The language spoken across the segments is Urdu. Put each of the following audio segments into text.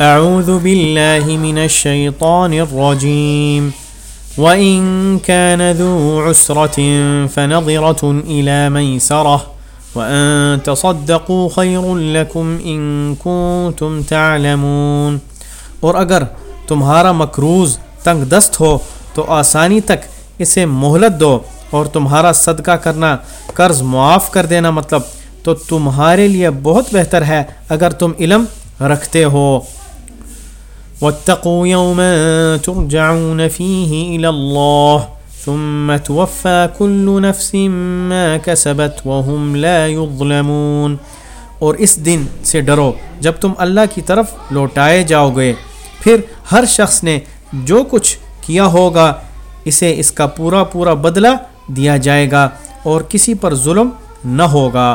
أعوذ بالله من الشيطان الرجيم. وإن كان ذو عسرة فنظرة إلى ميسرة. وأن تصدقوا خير لكم إن كنتم تعلمون. اور اگر تمہارا مکروز تنگ دست ہو، تو آسانی تک اسے مہلت دو اور تمہارا صدقہ کرنا، قرض معاف کر دینا مطلب تو تمہارے لیے بہت بہتر ہے اگر تم علم رکھتے ہو۔ واتقوا يوما ترجعون فيه إلى الله ثم توفى كل نفس ما كسبت وهم لا يظلمون اور اس دن سے ڈرو، جب تم اللہ کی طرف لوٹائے جاؤ گے پھر ہر شخص نے جو کچھ کیا ہوگا، اسے اس کا پورا پورا بدلہ دیا جائے گا اور کسی پر ظلم نہ ہوگا۔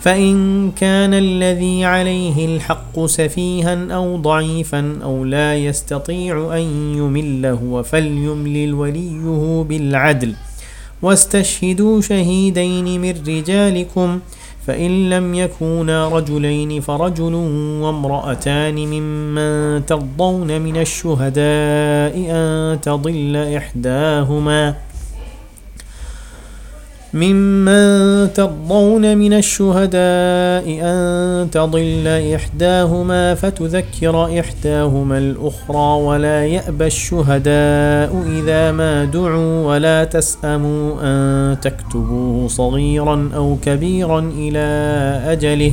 فإن كان الذي عليه الحق سفيها أو ضعيفا أو لا يستطيع أن يمله فليملل وليه بالعدل واستشهدوا شهيدين من رجالكم فإن لم يكونا رجلين فرجل وامرأتان ممن ترضون من الشهداء أن تضل إحداهما ممن ترضون من الشهداء أن تضل إحداهما فتذكر إحداهما الأخرى ولا يأبى الشهداء إذا ما دعوا ولا تسأموا أن تكتبوا صغيرا أو كبيرا إلى أجله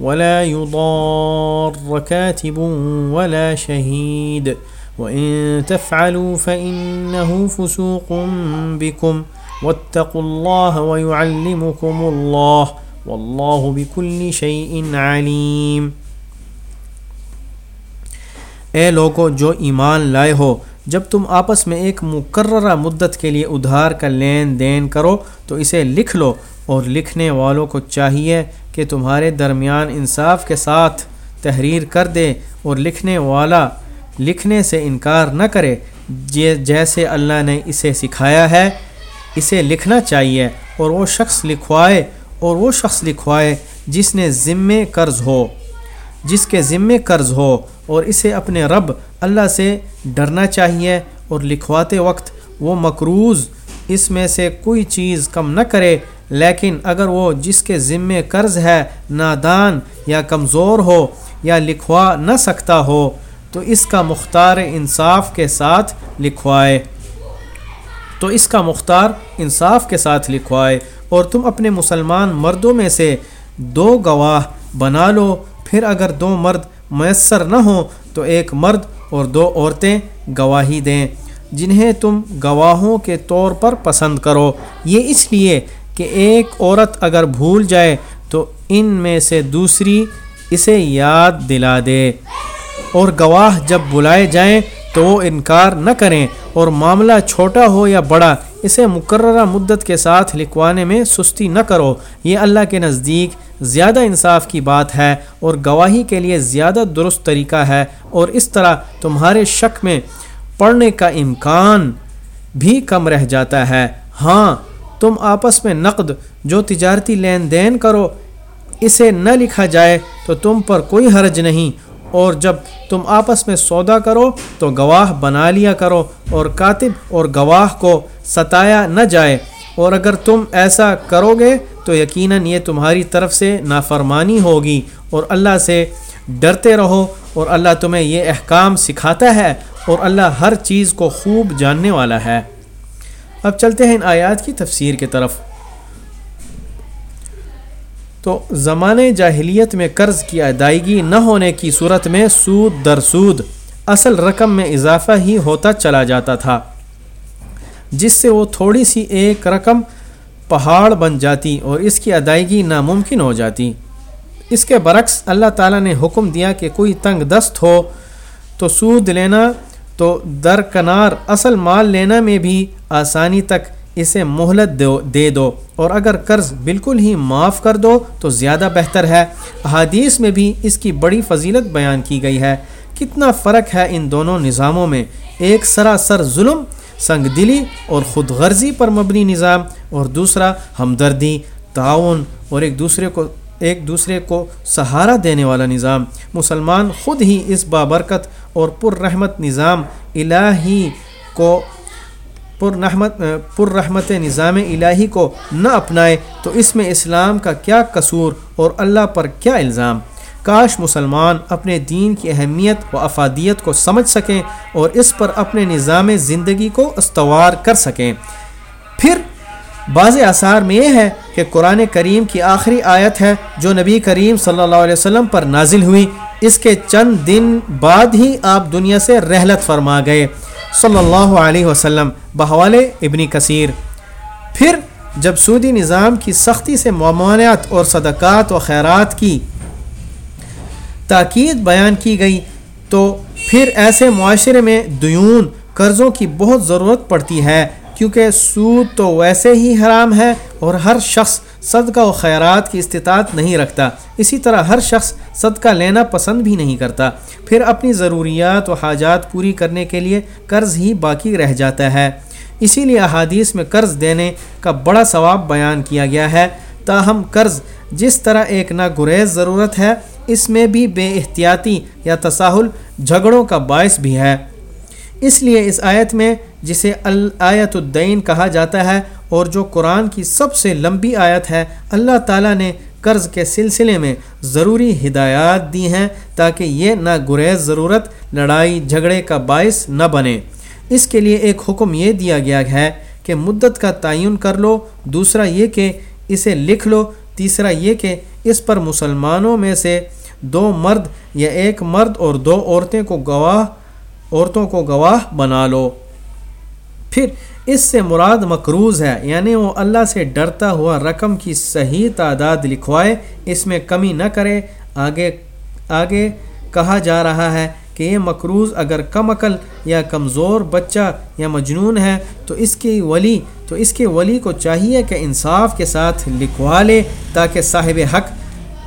ولا يضار كاتب ولا شهيد وإن تفعلوا فإنه فسوق بكم واتقوا الله ويعلمكم الله والله بكل شيء عليم اے لوگو، جو ایمان لائے ہو، جب تم آپس میں ایک مقررہ مدت کے لیے ادھار کا لین دین کرو، تو اسے لکھ لو اور لکھنے والوں کو چاہیے کہ تمہارے درمیان انصاف کے ساتھ تحریر کر دے اور لکھنے والا لکھنے سے انکار نہ کرے جیسے اللہ نے اسے سکھایا ہے، اسے لکھنا چاہیے اور وہ شخص لکھوائے اور وہ شخص لکھوائے جس نے ذمے قرض ہو۔ جس کے ذمے قرض ہو اور اسے اپنے رب اللہ سے ڈرنا چاہیے اور لکھواتے وقت وہ مقروض، اس میں سے کوئی چیز کم نہ کرے۔ لیکن اگر وہ جس کے ذمے قرض ہے نادان یا کمزور ہو یا لکھوا نہ سکتا ہو، تو اس کا مختار انصاف کے ساتھ لکھوائے۔ تو اس کا مختار انصاف کے ساتھ لکھوائے۔ اور تم اپنے مسلمان مردوں میں سے دو گواہ بنا لو۔ پھر اگر دو مرد میسر نہ ہوں، تو ایک مرد اور دو عورتیں گواہی دیں۔ جنہیں تم گواہوں کے طور پر پسند کرو۔ یہ اس لیے کہ ایک عورت اگر بھول جائے تو ان میں سے دوسری اسے یاد دلا دے۔ اور گواہ جب بلائے جائیں تو وہ انکار نہ کریں۔ اور معاملہ چھوٹا ہو یا بڑا، اسے مقررہ مدت کے ساتھ لکھوانے میں سستی نہ کرو۔ یہ اللہ کے نزدیک زیادہ انصاف کی بات ہے اور گواہی کے لیے زیادہ درست طریقہ ہے۔ اور اس طرح تمہارے شک میں پڑھنے کا امکان بھی کم رہ جاتا ہے۔ ہاں تم آپس میں نقد جو تجارتی لین دین کرو، اسے نہ لکھا جائے تو تم پر کوئی حرج نہیں۔ اور جب تم آپس میں سودا کرو تو گواہ بنا لیا کرو اور کاتب اور گواہ کو ستایا نہ جائے۔ اور اگر تم ایسا کرو گے تو یقیناً یہ تمہاری طرف سے نافرمانی ہوگی۔ اور اللہ سے ڈرتے رہو۔ اور اللہ تمہیں یہ احکام سکھاتا ہے۔ اور اللہ ہر چیز کو خوب جاننے والا ہے۔ اب چلتے ہیں ان آیات کی تفسیر کی طرف۔ تو زمانے جاہلیت میں قرض کی ادائیگی نہ ہونے کی صورت میں سود در سود اصل رقم میں اضافہ ہی ہوتا چلا جاتا تھا، جس سے وہ تھوڑی سی ایک رقم پہاڑ بن جاتی اور اس کی ادائیگی ناممکن ہو جاتی۔ اس کے برعکس اللہ تعالیٰ نے حکم دیا کہ کوئی تنگ دست ہو تو سود لینا تو درکنار اصل مال لینا میں بھی آسانی تک اسے مہلت دو دے دو۔ اور اگر قرض بالکل ہی معاف کر دو تو زیادہ بہتر ہے۔ احادیث میں بھی اس کی بڑی فضیلت بیان کی گئی ہے۔ کتنا فرق ہے ان دونوں نظاموں میں۔ ایک سراسر ظلم، سنگ دلی اور خود غرضی پر مبنی نظام۔ اور دوسرا ہمدردی، تعاون۔ اور ایک دوسرے کو ایک دوسرے کو سہارا دینے والا نظام، مسلمان خود ہی اس بابرکت اور پر رحمت نظام الہی کو پر رحمت پر رحمت نظام الہی کو نہ اپنائے تو اس میں اسلام کا کیا قصور اور اللہ پر کیا الزام؟ کاش مسلمان اپنے دین کی اہمیت و افادیت کو سمجھ سکیں اور اس پر اپنے نظام زندگی کو استوار کر سکیں۔ پھر بعض آثار میں یہ ہے کہ قرآن کریم کی آخری آیت ہے جو نبی کریم صلی اللہ علیہ وسلم پر نازل ہوئی۔ اس کے چند دن بعد ہی آپ دنیا سے رحلت فرما گئے۔ صلی اللہ علیہ وسلم بحوال ابنی کثیر۔ پھر جب سودی نظام کی سختی سے ممانعت اور صدقات و خیرات کی تاکید بیان کی گئی، تو پھر ایسے معاشرے میں دیون، قرضوں کی بہت ضرورت پڑتی ہے۔ کیونکہ سود تو ویسے ہی حرام ہے اور ہر شخص صدقہ و خیرات کی استطاعت نہیں رکھتا۔ اسی طرح ہر شخص صدقہ لینا پسند بھی نہیں کرتا۔ پھر اپنی ضروریات و حاجات پوری کرنے کے لیے قرض ہی باقی رہ جاتا ہے۔ اسی لیے احادیث میں قرض دینے کا بڑا ثواب بیان کیا گیا ہے۔ تاہم قرض جس طرح ایک ناگریز ضرورت ہے، اس میں بھی بے احتیاطی یا تساہل جھگڑوں کا باعث بھی ہے۔ اس لیے اس آیت میں جسے الآیت الدین کہا جاتا ہے اور جو قرآن کی سب سے لمبی آیت ہے، اللہ تعالیٰ نے قرض کے سلسلے میں ضروری ہدایات دی ہیں تاکہ یہ نہ گریز ضرورت، لڑائی، جھگڑے کا باعث نہ بنے۔ اس کے لیے ایک حکم یہ دیا گیا ہے کہ مدت کا تعین کر لو، دوسرا یہ کہ اسے لکھ لو، تیسرا یہ کہ اس پر مسلمانوں میں سے دو مرد یا ایک مرد اور دو عورتیں کو گواہ عورتوں کو گواہ بنا لو۔ پھر اس سے مراد مقروض ہے یعنی وہ اللہ سے ڈرتا ہوا رقم کی صحیح تعداد لکھوائے، اس میں کمی نہ کرے۔ آگے آگے کہا جا رہا ہے کہ یہ مقروض اگر کم عقل یا کمزور بچہ یا مجنون ہے، تو اس کی ولی، تو اس کے ولی کو چاہیے کہ انصاف کے ساتھ لکھوا لے تاکہ صاحب حق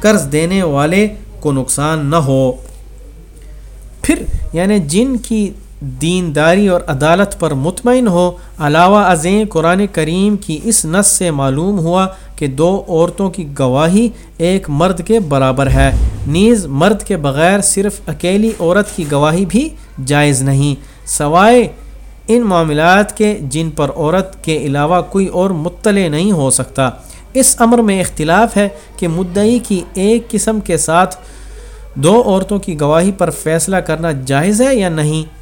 قرض دینے والے کو نقصان نہ ہو۔ پھر یعنی جن کی دینداری اور عدالت پر مطمئن ہو، علاوہ ازیں قرآن کریم کی اس نس سے معلوم ہوا کہ دو عورتوں کی گواہی ایک مرد کے برابر ہے۔ نیز مرد کے بغیر صرف اکیلی عورت کی گواہی بھی جائز نہیں۔ سوائے ان معاملات کے جن پر عورت کے علاوہ کوئی اور مطلع نہیں ہو سکتا۔ اس امر میں اختلاف ہے کہ مدعی کی ایک قسم کے ساتھ دو عورتوں کی گواہی پر فیصلہ کرنا جائز ہے یا نہیں؟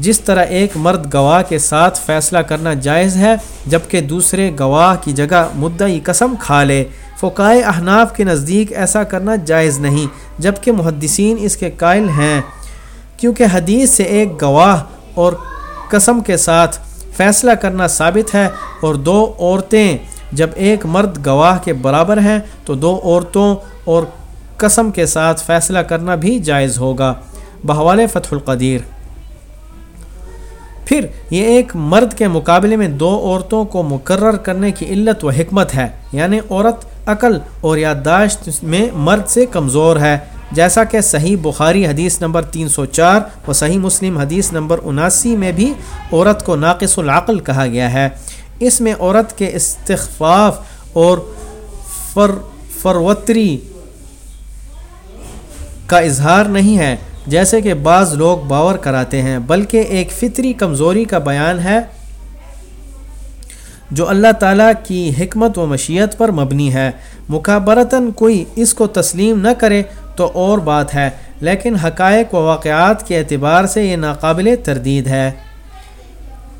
جس طرح ایک مرد گواہ کے ساتھ فیصلہ کرنا جائز ہے، جبکہ دوسرے گواہ کی جگہ مدعی قسم کھا لے۔ فقائے احناف کے نزدیک ایسا کرنا جائز نہیں، جبکہ محدثین اس کے قائل ہیں۔ کیونکہ حدیث سے ایک گواہ اور قسم کے ساتھ فیصلہ کرنا ثابت ہے اور دو عورتیں، جب ایک مرد گواہ کے برابر ہیں، تو دو عورتوں اور قسم کے ساتھ فیصلہ کرنا بھی جائز ہوگا۔ بحوال فتح القدیر۔ پھر یہ ایک مرد کے مقابلے میں دو عورتوں کو مقرر کرنے کی علت و حکمت ہے یعنی عورت عقل اور یادداشت میں مرد سے کمزور ہے۔ جیسا کہ صحیح بخاری حدیث نمبر تین سو چار و صحیح مسلم حدیث نمبر اناسی میں بھی عورت کو ناقص العقل کہا گیا ہے۔ اس میں عورت کے استخفاف اور فر فروتری کا اظہار نہیں ہے، جیسے کہ بعض لوگ باور کراتے ہیں، بلکہ ایک فطری کمزوری کا بیان ہے جو اللہ تعالیٰ کی حکمت و مشیت پر مبنی ہے۔ مقابرتاً کوئی اس کو تسلیم نہ کرے تو اور بات ہے، لیکن حقائق و واقعات کے اعتبار سے یہ ناقابل تردید ہے۔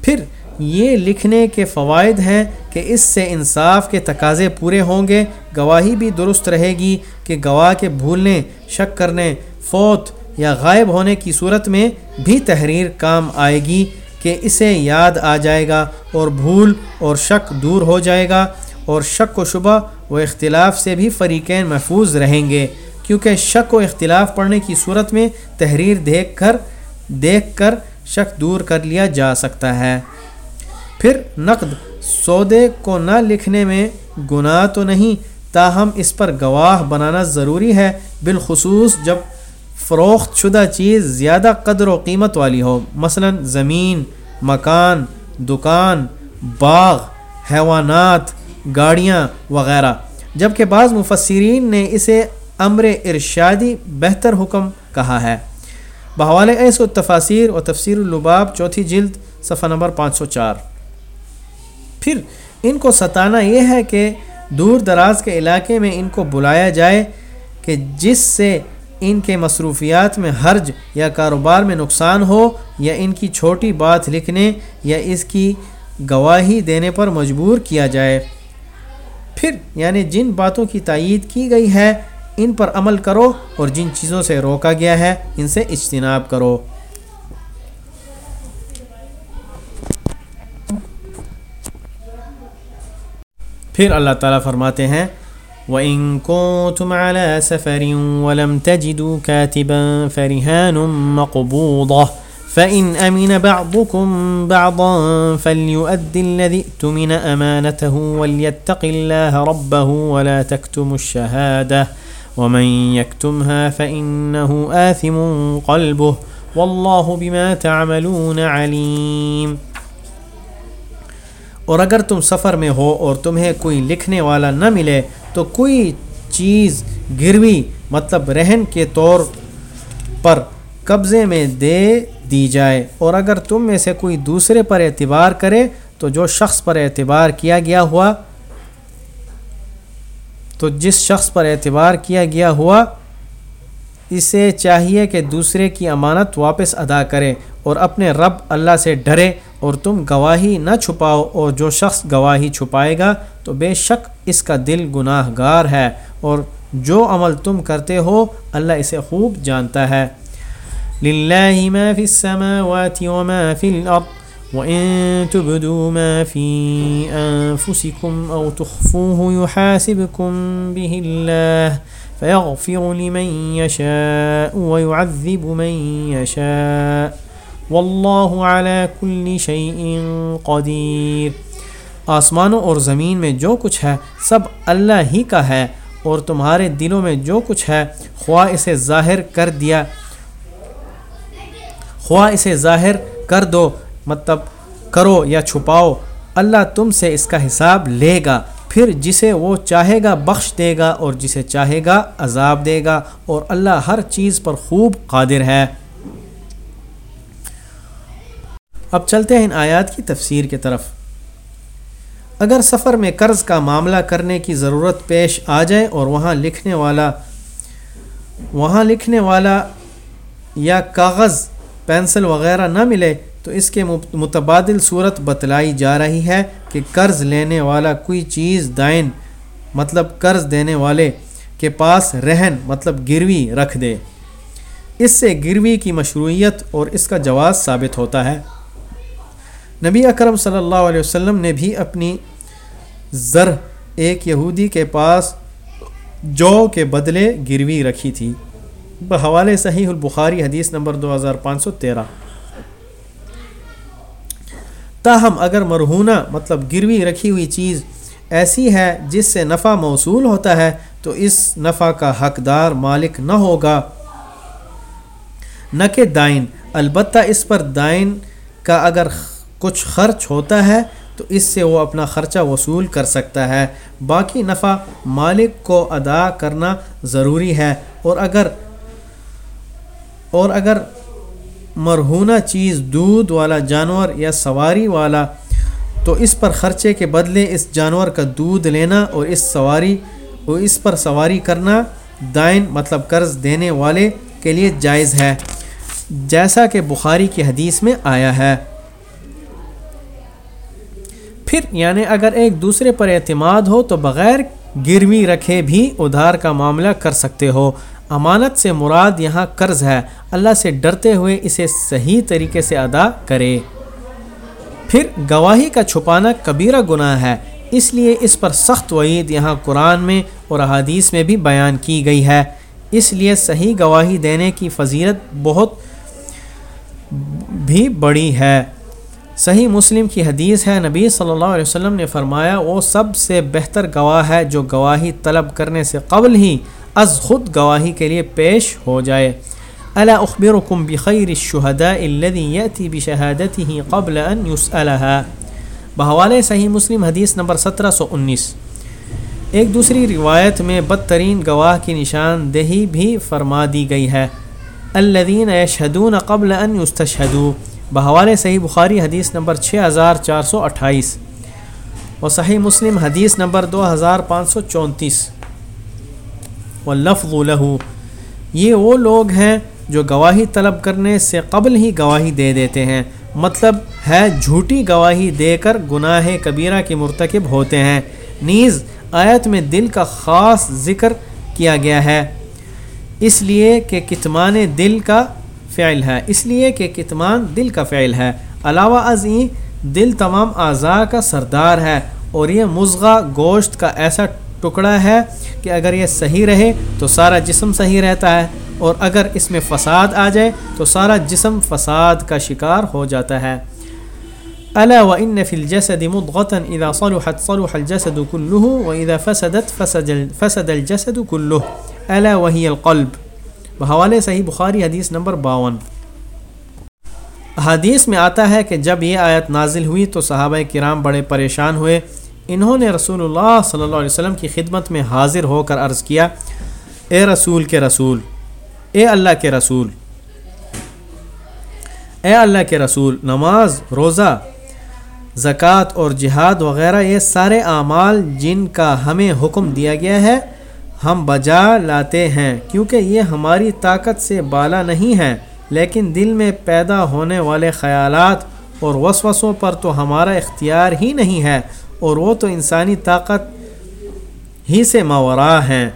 پھر یہ لکھنے کے فوائد ہیں کہ اس سے انصاف کے تقاضے پورے ہوں گے، گواہی بھی درست رہے گی کہ گواہ کے بھولنے، شک کرنے، فوت یا غائب ہونے کی صورت میں بھی تحریر کام آئے گی کہ اسے یاد آ جائے گا اور بھول اور شک دور ہو جائے گا اور شک و شبہ و اختلاف سے بھی فریقین محفوظ رہیں گے۔ کیونکہ شک و اختلاف پڑھنے کی صورت میں تحریر دیکھ کر دیکھ کر شک دور کر لیا جا سکتا ہے۔ پھر نقد۔ سودے کو نہ لکھنے میں گناہ تو نہیں، تاہم اس پر گواہ بنانا ضروری ہے، بالخصوص جب فروخت شدہ چیز زیادہ قدر و قیمت والی ہو۔ مثلا زمین، مکان، دکان، باغ، حیوانات، گاڑیاں وغیرہ۔ جبکہ بعض مفسرین نے اسے امر ارشادی بہتر حکم کہا ہے۔ بحوال ایس و تفاصیر و تفسیر الباب چوتھی جلد، صفحہ نمبر پانچ سو چار۔ پھر ان کو ستانا یہ ہے کہ دور دراز کے علاقے میں ان کو بلایا جائے کہ جس سے ان کے مصروفیات میں حرج یا کاروبار میں نقصان ہو یا ان کی چھوٹی بات لکھنے یا اس کی گواہی دینے پر مجبور کیا جائے۔ پھر یعنی جن باتوں کی تائید کی گئی ہے، ان پر عمل کرو اور جن چیزوں سے روکا گیا ہے، ان سے اجتناب کرو۔ پھر اللہ تعالیٰ فرماتے ہیں، وَإِن كُنتُمْ عَلَى سَفَرٍ وَلَمْ تَجِدُوا كَاتِبًا فَرِهَانٌ مَقْبُوضَةٌ فَإِنْ أَمِنَ بَعْضُكُمْ بَعْضًا فَلْيُؤَدِّ الَّذِي اؤْتُمِنَ أَمَانَتَهُ وَلْيَتَّقِ اللَّهَ رَبَّهُ وَلَا تَكْتُمُوا الشَّهَادَةَ وَمَنْ يَكْتُمْهَا فَإِنَّهُ آثِمٌ قَلْبُهُ وَاللَّهُ بِمَا تَعْمَلُونَ عَلِيمٌ اور اگر تم سفر میں ہو اور تمہیں کوئی لکھنے والا نہ ملے تو کوئی چیز گروی مطلب رہن کے طور پر قبضے میں دے دی جائے۔ اور اگر تم میں سے کوئی دوسرے پر اعتبار کرے تو جو شخص پر اعتبار کیا گیا ہوا، تو جس شخص پر اعتبار کیا گیا ہوا، اسے چاہیے کہ دوسرے کی امانت واپس ادا کرے اور اپنے رب اللہ سے ڈرے۔ اور تم گواہی نہ چھپاؤ اور جو شخص گواہی چھپائے گا تو بے شک اس کا دل گناہ گار ہے اور جو عمل تم کرتے ہو اللہ اسے خوب جانتا ہے۔ للہ ما فی السماوات وما فی الارض وَإِن تُبْدُوا مَا فِي أَنفُسِكُمْ أَوْ تُخْفُوهُ يُحَاسِبْكُمْ بِهِ اللَّهِ فَيَغْفِرُ لِمَن يَشَاءُ وَيُعَذِّبُ مَن يَشَاءُ واللہ علی کل شیء قدیر۔ آسمانوں اور زمین میں جو کچھ ہے، سب اللہ ہی کا ہے، اور تمہارے دلوں میں جو کچھ ہے، خواہ اسے ظاہر کر دیا۔ خواہ اسے ظاہر کر دو مطلب کرو یا چھپاؤ، اللہ تم سے اس کا حساب لے گا۔ پھر جسے وہ چاہے گا بخش دے گا، اور جسے چاہے گا عذاب دے گا۔ اور اللہ ہر چیز پر خوب قادر ہے۔ اب چلتے ہیں ان آیات کی تفسیر کی طرف۔ اگر سفر میں قرض کا معاملہ کرنے کی ضرورت پیش آ جائے اور وہاں لکھنے والا، وہاں لکھنے والا یا کاغذ، پینسل وغیرہ نہ ملے، تو اس کے متبادل صورت بتلائی جا رہی ہے کہ قرض لینے والا کوئی چیز دائن مطلب قرض دینے والے کے پاس رہن مطلب گروی رکھ دے۔ اس سے گروی کی مشروعیت اور اس کا جواز ثابت ہوتا ہے۔ نبی اکرم صلی اللہ علیہ وسلم نے بھی اپنی زر ایک یہودی کے پاس جو کے بدلے گروی رکھی تھی۔ بحوالے صحیح البخاری حدیث نمبر دو ہزار پانچ سو تیرہ۔ تاہم اگر مرہونہ مطلب گروی رکھی ہوئی چیز ایسی ہے جس سے نفع موصول ہوتا ہے، تو اس نفع کا حقدار مالک نہ ہوگا۔ نہ کہ دائن۔ البتہ اس پر دائن کا اگر کچھ خرچ ہوتا ہے تو اس سے وہ اپنا خرچہ وصول کر سکتا ہے۔ باقی نفع مالک کو ادا کرنا ضروری ہے۔ اور اگر اور اگر مرہونہ چیز دودھ والا جانور یا سواری والا تو اس پر خرچے کے بدلے اس جانور کا دودھ لینا اور اس سواری اور اس پر سواری کرنا دائن مطلب قرض دینے والے کے لیے جائز ہے۔ جیسا کہ بخاری کی حدیث میں آیا ہے۔ پھر یعنی اگر ایک دوسرے پر اعتماد ہو تو بغیر گروی رکھے بھی ادھار کا معاملہ کر سکتے ہو۔ امانت سے مراد یہاں قرض ہے۔ اللہ سے ڈرتے ہوئے اسے صحیح طریقے سے ادا کرے۔ پھر گواہی کا چھپانا کبیرہ گناہ ہے۔ اس لیے اس پر سخت وعید یہاں قرآن میں اور احادیث میں بھی بیان کی گئی ہے۔ اس لیے صحیح گواہی دینے کی فضیلت بہت بھی بڑی ہے۔ صحیح مسلم کی حدیث ہے، نبی صلی اللہ علیہ وسلم نے فرمایا، وہ سب سے بہتر گواہ ہے جو گواہی طلب کرنے سے قبل ہی از خود گواہی کے لیے پیش ہو جائے۔ الا اخبركم بخیر الشهداء الذي ياتي بشهادته قبل ان يسالها بحوالے صحیح مسلم حدیث نمبر سترہ سو انیس۔ ایک دوسری روایت میں بدترین گواہ کی نشاندہی بھی فرما دی گئی ہے۔ الذين يشهدون قبل ان يستشهدوا بحوالے صحیح بخاری حدیث نمبر چھ ہزار چار سو اٹھائیس اور صحیح مسلم حدیث نمبر دو ہزار پانچ سو چونتیس۔ و لفظ لہو یہ وہ لوگ ہیں جو گواہی طلب کرنے سے قبل ہی گواہی دے دیتے ہیں۔ مطلب ہے جھوٹی گواہی دے کر گناہ کبیرہ کے مرتکب ہوتے ہیں۔ نیز آیت میں دل کا خاص ذکر کیا گیا ہے۔ اس لیے کہ کتمان دل کا فعل ہے۔ اس لیے کہ کتمان دل کا فعل ہے۔ علاوہ ازیں، دل تمام اعضاء کا سردار ہے اور یہ مضغہ گوشت کا ایسا ٹکڑا ہے کہ اگر یہ صحیح رہے تو سارا جسم صحیح رہتا ہے اور اگر اس میں فساد آ جائے تو سارا جسم فساد کا شکار ہو جاتا ہے۔ الا و ان فل جسد مدغتاً اذا صلحت صلح الجسد كله واذا فسدت فسد فسد الجسد كله الا وهي القلب۔ بحوالے صحیح بخاری حدیث نمبر باون۔ حدیث میں آتا ہے کہ جب یہ آیت نازل ہوئی تو صحابہ کرام بڑے پریشان ہوئے۔ انہوں نے رسول اللہ صلی اللہ علیہ وسلم کی خدمت میں حاضر ہو کر عرض کیا، اے رسول کے رسول، اے اللہ کے رسول، اے اللہ کے رسول، نماز، روزہ، زکوٰۃ اور جہاد وغیرہ، یہ سارے اعمال جن کا ہمیں حکم دیا گیا ہے ہم بجا لاتے ہیں کیونکہ یہ ہماری طاقت سے بالا نہیں ہے لیکن دل میں پیدا ہونے والے خیالات اور وسوسوں پر تو ہمارا اختیار ہی نہیں ہے، اور وہ تو انسانی طاقت ہی سے ماورا ہیں۔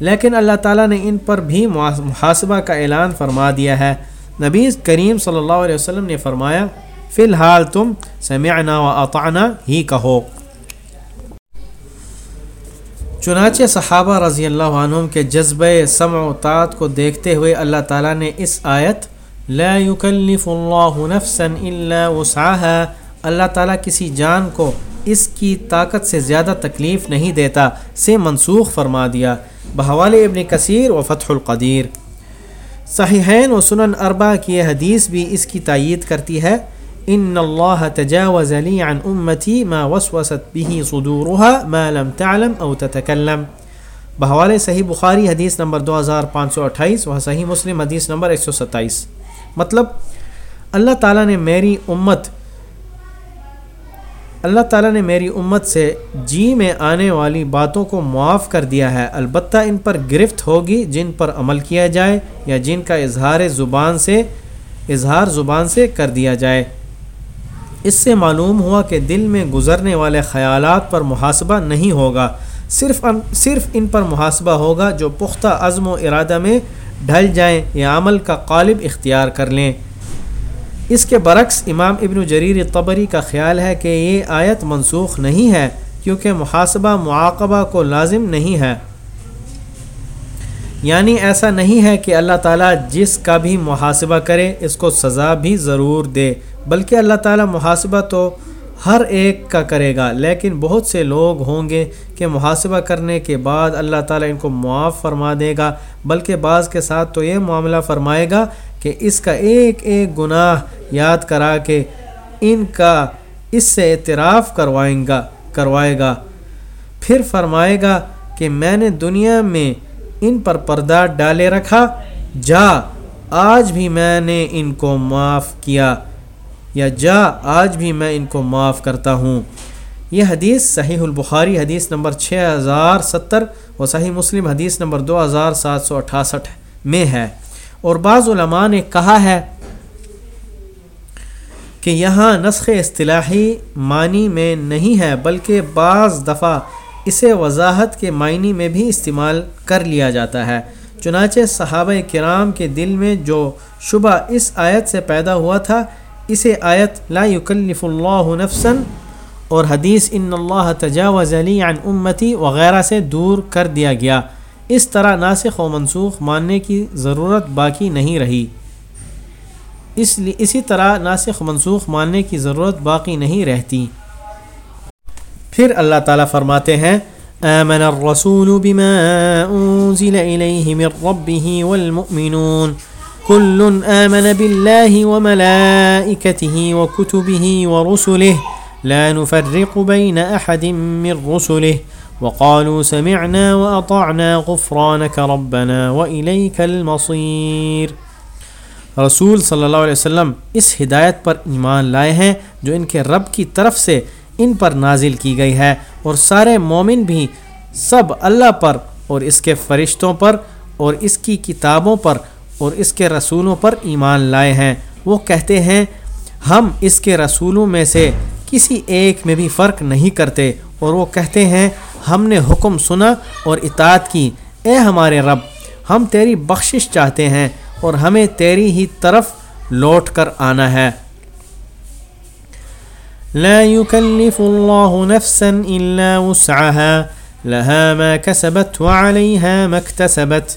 لیکن اللہ تعالیٰ نے ان پر بھی محاسبہ کا اعلان فرما دیا ہے۔ نبی کریم صلی اللہ علیہ وسلم نے فرمایا، فی الحال تم سمعنا و اطعنا ہی کہو۔ چنانچہ صحابہ رضی اللہ عنہم کے جذبہ سمع و طاعت کو دیکھتے ہوئے اللہ تعالیٰ نے اس آیت، لا يكلف اللہ نفسا الا وسعها اللہ تعالیٰ کسی جان کو اس کی طاقت سے زیادہ تکلیف نہیں دیتا، سے منسوخ فرما دیا۔ بحوال ابن کثیر و فتح القدیر۔ صحیحین و سنن اربا کی یہ حدیث بھی اس کی تائید کرتی ہے۔ ان اللہ تجاوز لی عن امتی ما وسوست به صدورها ما لم تعلم او تتکلم بحوال صحیح بخاری حدیث نمبر دو ہزار پانچ سو اٹھائیس و صحیح مسلم حدیث نمبر ایک سو ستائیس۔ مطلب اللہ تعالیٰ نے میری امت، اللہ تعالیٰ نے میری امت سے جی میں آنے والی باتوں کو معاف کر دیا ہے۔ البتہ ان پر گرفت ہوگی جن پر عمل کیا جائے یا جن کا اظہار زبان سے، اظہار زبان سے کر دیا جائے۔ اس سے معلوم ہوا کہ دل میں گزرنے والے خیالات پر محاسبہ نہیں ہوگا۔ صرف صرف ان پر محاسبہ ہوگا جو پختہ عزم و ارادہ میں ڈھل جائیں یا عمل کا قالب اختیار کر لیں۔ اس کے برعکس امام ابن جریر طبری کا خیال ہے کہ یہ آیت منسوخ نہیں ہے کیونکہ محاسبہ معاقبہ کو لازم نہیں ہے۔ یعنی ایسا نہیں ہے کہ اللہ تعالیٰ جس کا بھی محاسبہ کرے اس کو سزا بھی ضرور دے۔ بلکہ اللہ تعالیٰ محاسبہ تو ہر ایک کا کرے گا، لیکن بہت سے لوگ ہوں گے کہ محاسبہ کرنے کے بعد اللہ تعالیٰ ان کو معاف فرما دے گا، بلکہ بعض کے ساتھ تو یہ معاملہ فرمائے گا کہ اس کا ایک ایک گناہ یاد کرا کے ان کا اس سے اعتراف کروائیں گا، کروائے گا۔ پھر فرمائے گا کہ میں نے دنیا میں ان پر پردہ ڈالے رکھا، جا، آج بھی میں نے ان کو معاف کیا۔ یا جا، آج بھی میں ان کو معاف کرتا ہوں۔ یہ حدیث صحیح البخاری، حدیث نمبر چھ ہزار ستر اور صحیح مسلم، حدیث نمبر دو ہزار سات سو اٹھاسٹھ میں ہے۔ اور بعض علماء نے کہا ہے کہ یہاں نسخ اصطلاحی معنی میں نہیں ہے، بلکہ بعض دفعہ اسے وضاحت کے معنی میں بھی استعمال کر لیا جاتا ہے۔ چنانچہ صحابہ کرام کے دل میں جو شبہ اس آیت سے پیدا ہوا تھا اسے آیت لا یکلف اللہ نفسا اور حدیث ان اللہ تجاوز علی عن امتی وغیرہ سے دور کر دیا گیا۔ اس طرح ناسخ و منسوخ ماننے کی ضرورت باقی نہیں رہی۔ اس لیے اسی طرح ناسخ منسوخ ماننے کی ضرورت باقی نہیں رہتی۔ پھر اللہ تعالیٰ فرماتے ہیں، آمن الرسول بما انزل الیہ من ربه والمؤمنون۔ كل آمن بالله وملائكته وكتبه ورسله، لا نفرق بين أحد من رسله. وقالوا سمعنا وأطعنا غفرانك ربنا وإليك المصير. رسول صلی اللہ علیہ وسلم اس ہدایت پر ایمان لائے ہیں جو ان کے رب کی طرف سے ان پر نازل کی گئی ہے، اور سارے مومن بھی سب اللہ پر اور اس کے فرشتوں پر اور اس کی کتابوں پر اور اس کے رسولوں پر ایمان لائے ہیں۔ وہ کہتے ہیں، ہم اس کے رسولوں میں سے کسی ایک میں بھی فرق نہیں کرتے۔ اور وہ کہتے ہیں، ہم نے حکم سنا اور اطاعت کی۔ اے ہمارے رب، ہم تیری بخشش چاہتے ہیں اور ہمیں تیری ہی طرف لوٹ کر آنا ہے۔ لا يكلف الله نفسا إلا وسعها لها ما كسبت وعليها ما اكتسبت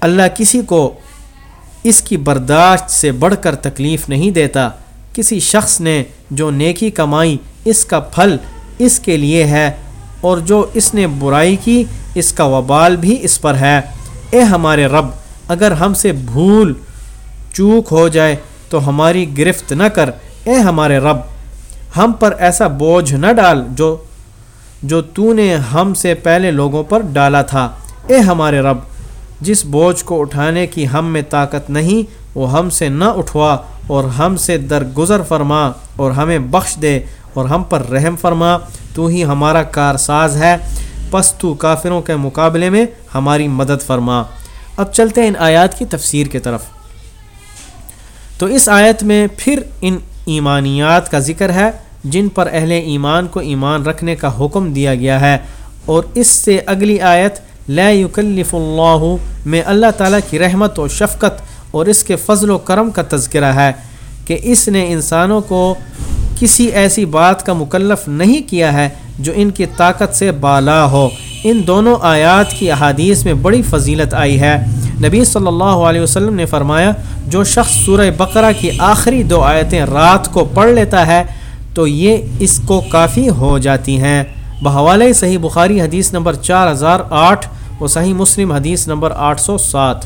اللہ کسی کو اس کی برداشت سے بڑھ کر تکلیف نہیں دیتا، کسی شخص نے جو نیکی کمائی، اس کا پھل اس کے لیے ہے، اور جو اس نے برائی کی، اس کا وبال بھی اس پر ہے۔ اے ہمارے رب، اگر ہم سے بھول چوک ہو جائے تو ہماری گرفت نہ کر۔ اے ہمارے رب، ہم پر ایسا بوجھ نہ ڈال جو جو تو نے ہم سے پہلے لوگوں پر ڈالا تھا۔ اے ہمارے رب جس بوجھ کو اٹھانے کی ہم میں طاقت نہیں، وہ ہم سے نہ اٹھوا اور ہم سے درگزر فرما اور ہمیں بخش دے اور ہم پر رحم فرما۔ تو ہی ہمارا کارساز ہے۔ پس تو کافروں کے مقابلے میں ہماری مدد فرما۔ اب چلتے ہیں ان آیات کی تفسیر کی طرف۔ تو اس آیت میں پھر ان ایمانیات کا ذکر ہے، جن پر اہل ایمان کو ایمان رکھنے کا حکم دیا گیا ہے۔ اور اس سے اگلی آیت لا یکلف اللہ، میں اللہ تعالیٰ کی رحمت و شفقت اور اس کے فضل و کرم کا تذکرہ ہے کہ اس نے انسانوں کو کسی ایسی بات کا مکلف نہیں کیا ہے جو ان کی طاقت سے بالا ہو۔ ان دونوں آیات کی احادیث میں بڑی فضیلت آئی ہے۔ نبی صلی اللہ علیہ وسلم نے فرمایا، جو شخص سورہ بقرہ کی آخری دو آیتیں رات کو پڑھ لیتا ہے، تو یہ اس کو کافی ہو جاتی ہیں۔ بحوالے صحیح بخاری حدیث نمبر چار ہزار آٹھ و صحیح مسلم حدیث نمبر آٹھ سو سات۔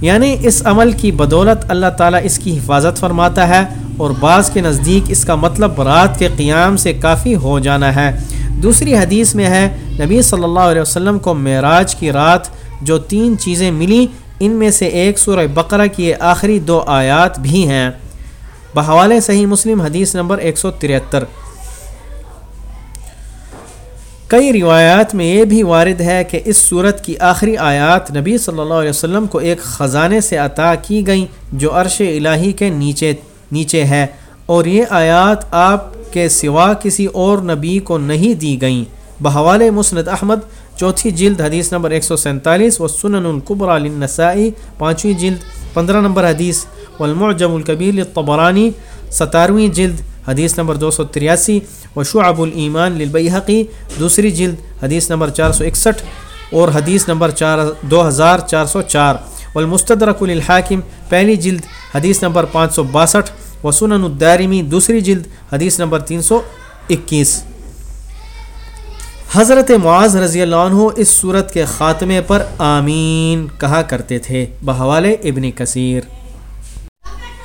یعنی اس عمل کی بدولت اللہ تعالیٰ اس کی حفاظت فرماتا ہے اور بعض کے نزدیک اس کا مطلب رات کے قیام سے کافی ہو جانا ہے۔ دوسری حدیث میں ہے، نبی صلی اللہ علیہ وسلم کو معراج کی رات جو تین چیزیں ملی، ان میں سے ایک سورہ بقرہ کی آخری دو آیات بھی ہیں۔ بحوالے صحیح مسلم حدیث نمبر ایک سو تریہتر کئی روایات میں یہ بھی وارد ہے کہ اس صورت کی آخری آیات نبی صلی اللہ علیہ وسلم کو ایک خزانے سے عطا کی گئیں جو عرش الہی کے نیچے نیچے ہے اور یہ آیات آپ کے سوا کسی اور نبی کو نہیں دی گئیں۔ بحوال مسند احمد، چوتھی جلد، حدیث نمبر ایک سو سینتالیس و سنن القبر النسائی پانچویں جلد، پندرہ نمبر حدیث، والمعجم القبیل الطبرانی ستارویں جلد حدیث نمبر دو سو تریاسی و شعب الایمان للبیحقی، دوسری جلد حدیث نمبر چار سو اکسٹھ اور حدیث نمبر چار دو ہزار چار سو چار۔ والمستدرک الحاکم پہلی جلد حدیث نمبر پانچ سو باسٹھ و سنن الدارمی، دوسری جلد حدیث نمبر تین سو اکیس۔ حضرت معاذ رضی اللہ عنہ اس صورت کے خاتمے پر آمین کہا کرتے تھے بحوال ابن کثیر۔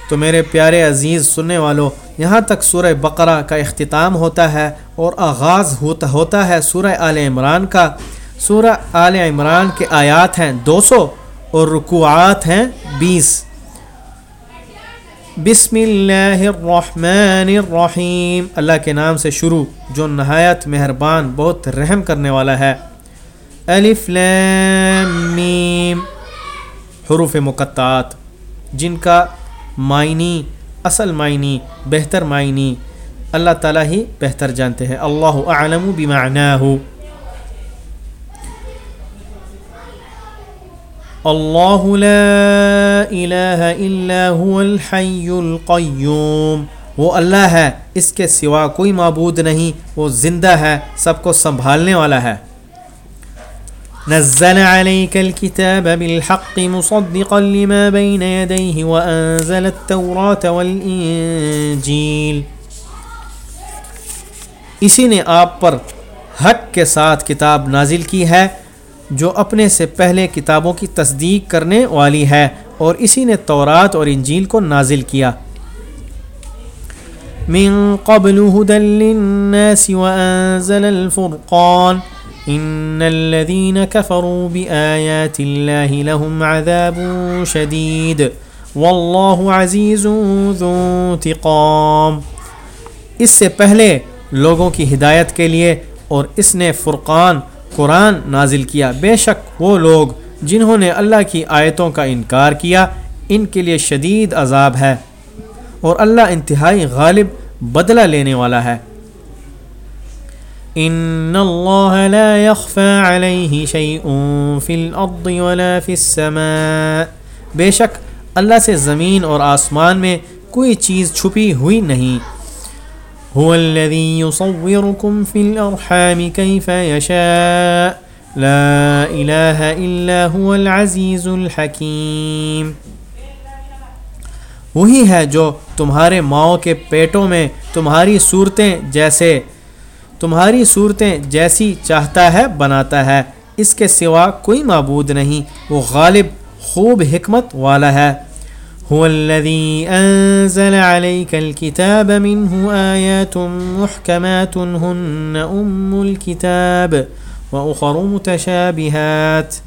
تو میرے پیارے عزیز سننے والوں یہاں تک سورہ بقرہ کا اختتام ہوتا ہے اور آغاز ہوتا ہوتا ہے سورہ آل عمران کا۔ سورہ آل عمران کے آیات ہیں دو سو اور رکوعات ہیں بیس۔ بسم اللہ الرحمن الرحیم۔ اللہ کے نام سے شروع، جو نہایت مہربان، بہت رحم کرنے والا ہے۔ الف لام میم۔ حروف مقطعات، جن کا معنی، اصل معنی، بہتر معنی۔ اللہ تعالیٰ ہی بہتر جانتے ہیں۔ اللہ اعلم بمعناہ۔ اللہ لا الہ الا هو الحی القیوم۔ وہ اللہ ہے، اس کے سوا کوئی معبود نہیں۔ وہ زندہ ہے، سب کو سنبھالنے والا ہے۔ نزل عليك الكتاب بالحق مصدقا لما بين يديه وأنزل التوراة والإنجيل. اسی نے آپ پر حق کے ساتھ کتاب نازل کی ہے، جو اپنے سے پہلے کتابوں کی تصدیق کرنے والی ہے، اور اسی نے تورات اور انجیل کو نازل کیا۔ من قبل هدى للناس وأنزل الفرقان۔ ان الذين كفروا بآيات الله لهم عذاب شديد والله عزيز ذو انتقام۔ اس سے پہلے لوگوں کی ہدایت کے لیے اور اس نے فرقان، قرآن نازل کیا۔ بے شک وہ لوگ جنہوں نے اللہ کی آیتوں کا انکار کیا، ان کے لیے شدید عذاب ہے اور اللہ انتہائی غالب بدلہ لینے والا ہے۔ ان اللہ لا علیہ الارض ولا في السماء بے شک اللہ سے زمین اور آسمان میں کوئی چیز چھپی ہوئی نہیں۔ هو الذي يصوركم في الأرحام كيف يشاء لا إله إلا هو العزيز الحكيم۔ وہی ہے جو تمہارے ماؤں کے پیٹوں میں تمہاری صورتیں جیسے تمہاری صورتیں جیسی چاہتا ہے، بناتا ہے۔ اس کے سوا کوئی معبود نہیں۔ وہ غالب، خوب حکمت والا ہے۔ هو الذي أنزل عليك الكتاب منه آيات محكمات هن أم الكتاب وأخر متشابهات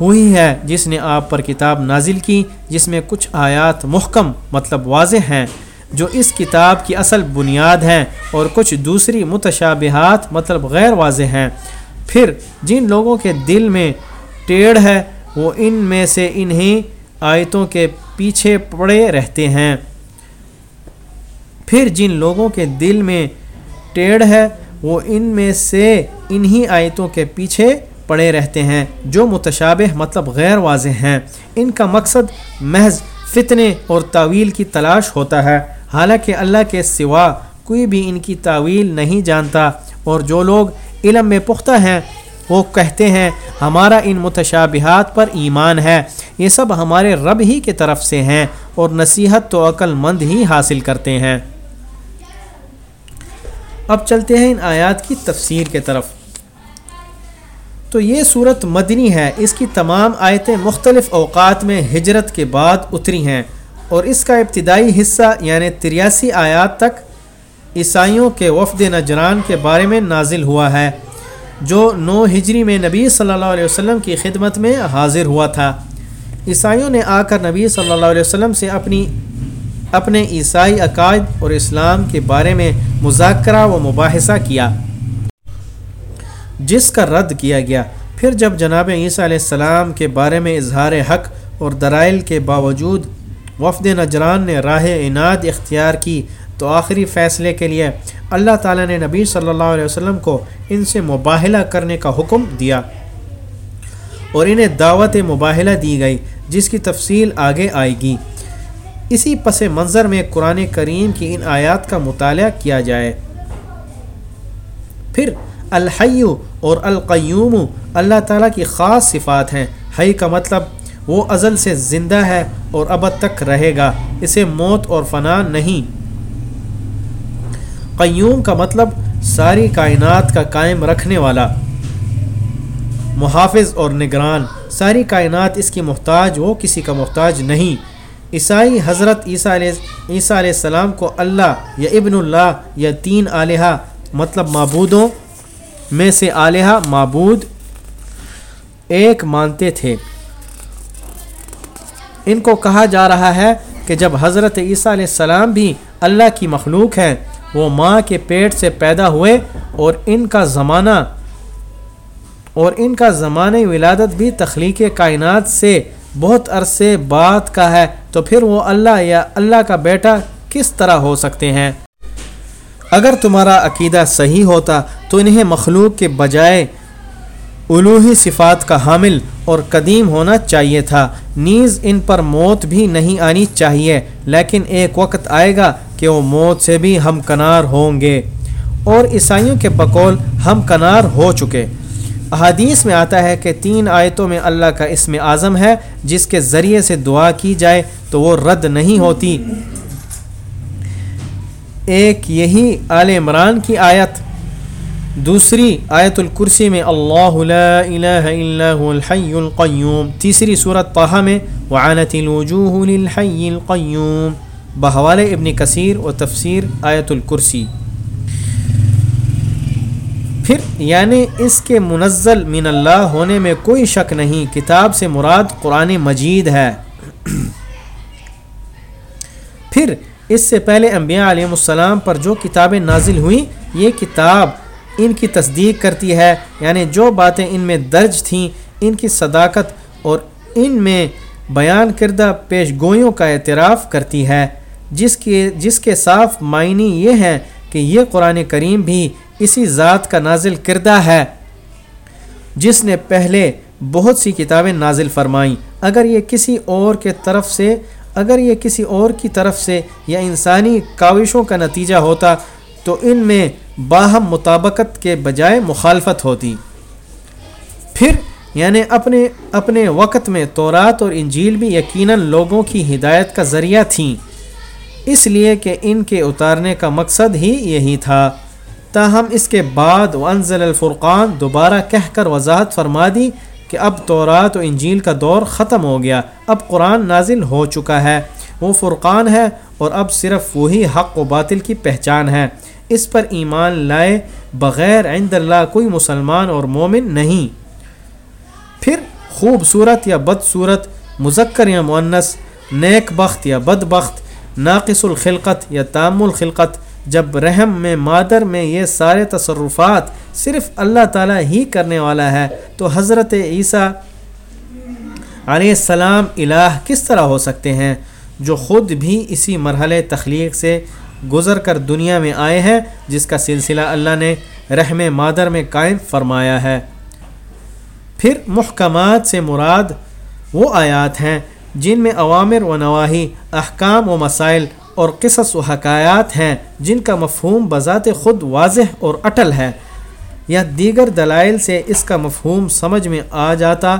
وہی ہے جس نے آپ پر کتاب نازل کی، جس میں کچھ آیات محکم مطلب واضح ہیں، جو اس کتاب کی اصل بنیاد ہیں اور کچھ دوسری متشابہات مطلب غیر واضح ہیں۔ پھر جن لوگوں کے دل میں ٹیڑھ ہے، وہ ان میں سے انہیں آیتوں کے پیچھے پڑے رہتے ہیں۔ پھر جن لوگوں کے دل میں ٹیڑھ ہے، وہ ان میں سے انہی آیتوں کے پیچھے پڑے رہتے ہیں، جو متشابہ مطلب غیر واضح ہیں۔ ان کا مقصد محض فتنے اور تعویل کی تلاش ہوتا ہے۔ حالانکہ اللہ کے سوا کوئی بھی ان کی تعویل نہیں جانتا۔ اور جو لوگ علم میں پختہ ہیں، وہ کہتے ہیں، ہمارا ان متشابہات پر ایمان ہے۔ یہ سب ہمارے رب ہی کے طرف سے ہیں اور نصیحت تو عقل مند ہی حاصل کرتے ہیں۔ اب چلتے ہیں ان آیات کی تفسیر کے طرف۔ تو یہ صورت مدنی ہے۔ اس کی تمام آیتیں مختلف اوقات میں ہجرت کے بعد اتری ہیں اور اس کا ابتدائی حصہ یعنی تریاسی آیات تک عیسائیوں کے وفد نجران کے بارے میں نازل ہوا ہے، جو نو ہجری میں نبی صلی اللہ علیہ وسلم کی خدمت میں حاضر ہوا تھا۔ عیسائیوں نے آ کر نبی صلی اللہ علیہ وسلم سے اپنی، اپنے عیسائی عقائد اور اسلام کے بارے میں مذاکرہ و مباحثہ کیا۔ جس کا رد کیا گیا۔ پھر جب جناب عیسیٰ علیہ السلام کے بارے میں اظہار حق اور درائل کے باوجود وفد نجران نے راہ اناد اختیار کی، تو آخری فیصلے کے لیے اللہ تعالیٰ نے نبی صلی اللہ علیہ وسلم کو ان سے مباہلہ کرنے کا حکم دیا۔ اور انہیں دعوت مباحلہ دی گئی، جس کی تفصیل آگے آئے گی۔ اسی پس منظر میں قرآن کریم کی ان آیات کا مطالعہ کیا جائے۔ پھر الحیو اور القیوم، اللہ تعالیٰ کی خاص صفات ہیں۔ حی کا مطلب وہ ازل سے زندہ ہے اور ابد تک رہے گا، اسے موت اور فنا نہیں۔ قیوم کا مطلب ساری کائنات کا قائم رکھنے والا۔ محافظ اور نگران، ساری کائنات اس کی محتاج، وہ کسی کا محتاج نہیں۔ عیسائی حضرت عیسیٰ علیہ عیسیٰ علیہ السلام کو اللہ یا ابن اللہ یا تین آلیہ مطلب معبودوں میں سے آلیہ معبود ایک مانتے تھے۔ ان کو کہا جا رہا ہے کہ جب حضرت عیسیٰ علیہ السلام بھی اللہ کی مخلوق ہیں، وہ ماں کے پیٹ سے پیدا ہوئے اور ان کا زمانہ اور ان کا زمانۂ ولادت بھی تخلیق کائنات سے بہت عرصے بعد کا ہے، تو پھر وہ اللہ یا اللہ کا بیٹا کس طرح ہو سکتے ہیں؟ اگر تمہارا عقیدہ صحیح ہوتا تو انہیں مخلوق کے بجائے الوحی صفات کا حامل اور قدیم ہونا چاہیے تھا۔ نیز ان پر موت بھی نہیں آنی چاہیے، لیکن ایک وقت آئے گا کہ وہ موت سے بھی ہم کنار ہوں گے۔ اور عیسائیوں کے بقول ہم کنار ہو چکے۔ احادیث میں آتا ہے کہ تین آیتوں میں اللہ کا اسم اعظم ہے، جس کے ذریعے سے دعا کی جائے تو وہ رد نہیں ہوتی۔ ایک یہی آل عمران کی آیت، دوسری آیت الکرسی میں اللہ لا الہ الا هو الحی القیوم، تیسری صورت طہ میں وعنت الوجوہ للحی القیوم بحوال ابن کثیر و تفسیر آیت الکرسی۔ پھر یعنی اس کے منزل من اللہ ہونے میں کوئی شک نہیں، کتاب سے مراد قرآن مجید ہے۔ پھر اس سے پہلے انبیاء علیہ السلام پر جو کتابیں نازل ہوئیں، یہ کتاب ان کی تصدیق کرتی ہے یعنی جو باتیں ان میں درج تھیں، ان کی صداقت اور ان میں بیان کردہ پیش گوئیوں کا اعتراف کرتی ہے۔ جس کے جس کے صاف معنی یہ ہے کہ یہ قرآن کریم بھی اسی ذات کا نازل کردہ ہے، جس نے پہلے بہت سی کتابیں نازل فرمائیں۔ اگر یہ کسی اور کے طرف سے اگر یہ کسی اور کی طرف سے یا انسانی کاوشوں کا نتیجہ ہوتا تو ان میں باہم مطابقت کے بجائے مخالفت ہوتی۔ پھر یعنی اپنے اپنے وقت میں تورات اور انجیل بھی یقیناً لوگوں کی ہدایت کا ذریعہ تھیں۔ اس لیے کہ ان کے اتارنے کا مقصد ہی یہی تھا۔ تاہم اس کے بعد ونزل الفرقان دوبارہ کہہ کر وضاحت فرما دی کہ اب تورات و انجیل کا دور ختم ہو گیا، اب قرآن نازل ہو چکا ہے۔ وہ فرقان ہے اور اب صرف وہی حق و باطل کی پہچان ہے۔ اس پر ایمان لائے بغیر عند اللہ کوئی مسلمان اور مومن نہیں۔ پھر خوبصورت یا بدصورت، مذکر یا معنس نیک بخت یا بد بخت ناقص الخلقت یا تام الخلقت جب رحم میں مادر میں یہ سارے تصرفات صرف اللہ تعالیٰ ہی کرنے والا ہے، تو حضرت عیسیٰ علیہ السلام الہ کس طرح ہو سکتے ہیں؟ جو خود بھی اسی مرحلے تخلیق سے گزر کر دنیا میں آئے ہیں، جس کا سلسلہ اللہ نے رحم مادر میں قائم فرمایا ہے۔ پھر محکمات سے مراد وہ آیات ہیں جن میں عوامر و نواحی احکام و مسائل اور قصص و حکایات ہیں جن کا مفہوم بذات خود واضح اور اٹل ہے۔ یا دیگر دلائل سے اس کا مفہوم سمجھ میں آ جاتا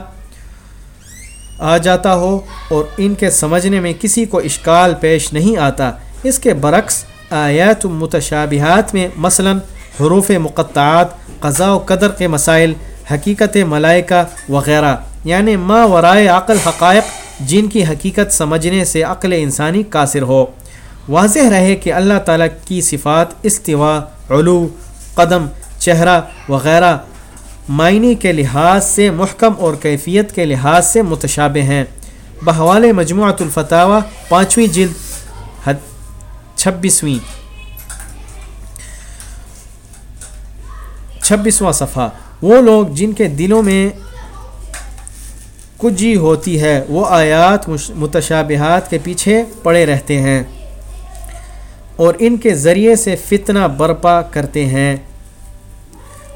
آ جاتا ہو اور ان کے سمجھنے میں کسی کو اشکال پیش نہیں آتا۔ اس کے برعکس، آیات و متشابہات میں مثلا حروف مقطعات، قضاء و قدر کے مسائل، حقیقت ملائکہ وغیرہ یعنی ما ورائے عقل حقائق جن کی حقیقت سمجھنے سے عقل انسانی قاصر ہو۔ واضح رہے کہ اللہ تعالیٰ کی صفات استوا علو، قدم، چہرہ وغیرہ معنی کے لحاظ سے محکم اور کیفیت کے لحاظ سے متشابہ ہیں۔ بحوال مجموعۃ الفتاوہ پانچویں جلد چھبیسویں۔ چھبیسواں صفحہ۔ وہ لوگ جن کے دلوں میں کجی ہوتی ہے، وہ آیات متشابہات کے پیچھے پڑے رہتے ہیں۔ اور ان کے ذریعے سے فتنہ برپا کرتے ہیں۔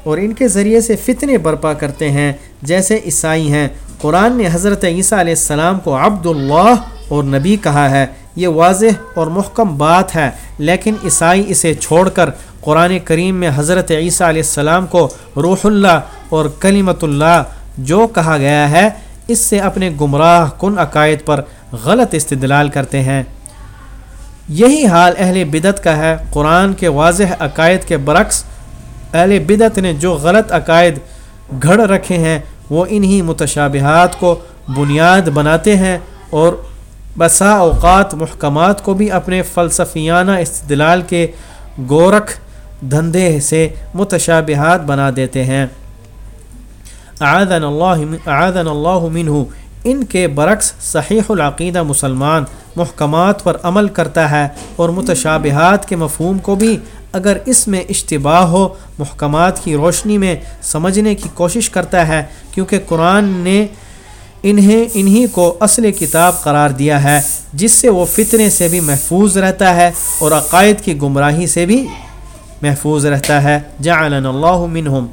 اور ان کے ذریعے سے فتنے برپا کرتے ہیں۔ جیسے عیسائی ہیں۔ قرآن نے حضرت عیسیٰ علیہ السلام کو عبد اللہ اور نبی کہا ہے۔ یہ واضح اور محکم بات ہے۔ لیکن عیسائی اسے چھوڑ کر قرآن کریم میں حضرت عیسیٰ علیہ السلام کو روح اللہ اور کلیمت اللہ جو کہا گیا ہے، اس سے اپنے گمراہ کن عقائد پر غلط استدلال کرتے ہیں۔ یہی حال اہل بدت کا ہے۔ قرآن کے واضح عقائد کے برعکس اہل بدت نے جو غلط عقائد گھڑ رکھے ہیں، وہ انہی متشابہات کو بنیاد بناتے ہیں اور بسا اوقات محکمات کو بھی اپنے فلسفیانہ استدلال کے گورکھ دھندے سے متشابہات بنا دیتے ہیں۔ اللہ اللہ منہ۔ ان کے برعکس صحیح العقیدہ مسلمان محکمات پر عمل کرتا ہے اور متشابہات کے مفہوم کو بھی اگر اس میں اشتباہ ہو، محکمات کی روشنی میں سمجھنے کی کوشش کرتا ہے، کیونکہ قرآن نے انہیں، انہی کو اصل کتاب قرار دیا ہے، جس سے وہ فتنے سے بھی محفوظ رہتا ہے اور عقائد کی گمراہی سے بھی محفوظ رہتا ہے۔ جعلن اللہ منہم۔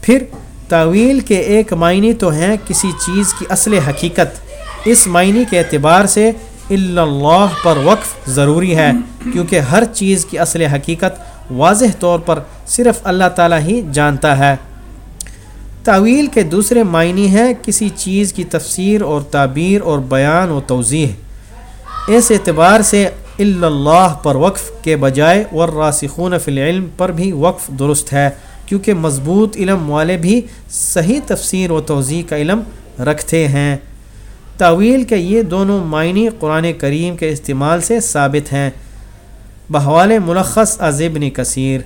پھر تعویل کے ایک معنی تو ہیں کسی چیز کی اصل حقیقت۔ اس معنی کے اعتبار سے اللہ پر وقف ضروری ہے، کیونکہ ہر چیز کی اصل حقیقت واضح طور پر صرف اللہ تعالیٰ ہی جانتا ہے۔ تعویل کے دوسرے معنی ہے کسی چیز کی تفسیر اور تعبیر اور بیان و توضیح۔ اس اعتبار سے اللہ پر وقف کے بجائے والراسخون فی العلم پر بھی وقف درست ہے۔ کیونکہ مضبوط علم والے بھی صحیح تفسیر و توضیع کا علم رکھتے ہیں۔ تعویل کے یہ دونوں معنی قرآن کریم کے استعمال سے ثابت ہیں۔ بحوال ملخص ازبن کثیر۔